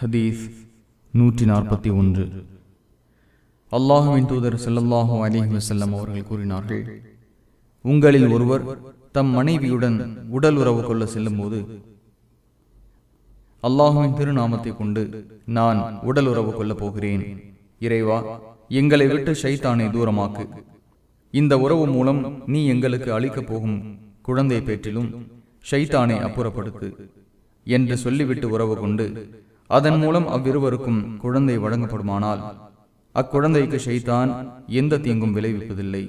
ஹதீஸ் நூற்றி நாற்பத்தி ஒன்று. அல்லாஹுவின் தூதர் ஸல்லல்லாஹு அலிஹி வசல்லம் அவர்கள் கூறினார்கள் உங்களில் ஒருவர் தம் மனைவியுடன் உடல் உறவு கொள்ள செல்லும் போது அல்லாஹுவின் திருநாமத்தை கொண்டு நான் உடல் உறவு கொள்ளப் போகிறேன். இறைவா எங்களை விட்டு ஷைத்தானை தூரமாக்கு. இந்த உறவு மூலம் நீ எங்களுக்கு அளிக்கப் போகும் குழந்தை பேற்றிலும் ஷைத்தானை அப்புறப்படுத்து என்று சொல்லிவிட்டு உறவு கொண்டு அதன் மூலம் அவ்விருவருக்கும் குழந்தை வழங்கப்படுமானால் அக்குழந்தைக்கு ஷைத்தான் எந்த தீங்கும் விளைவிப்பதில்லை.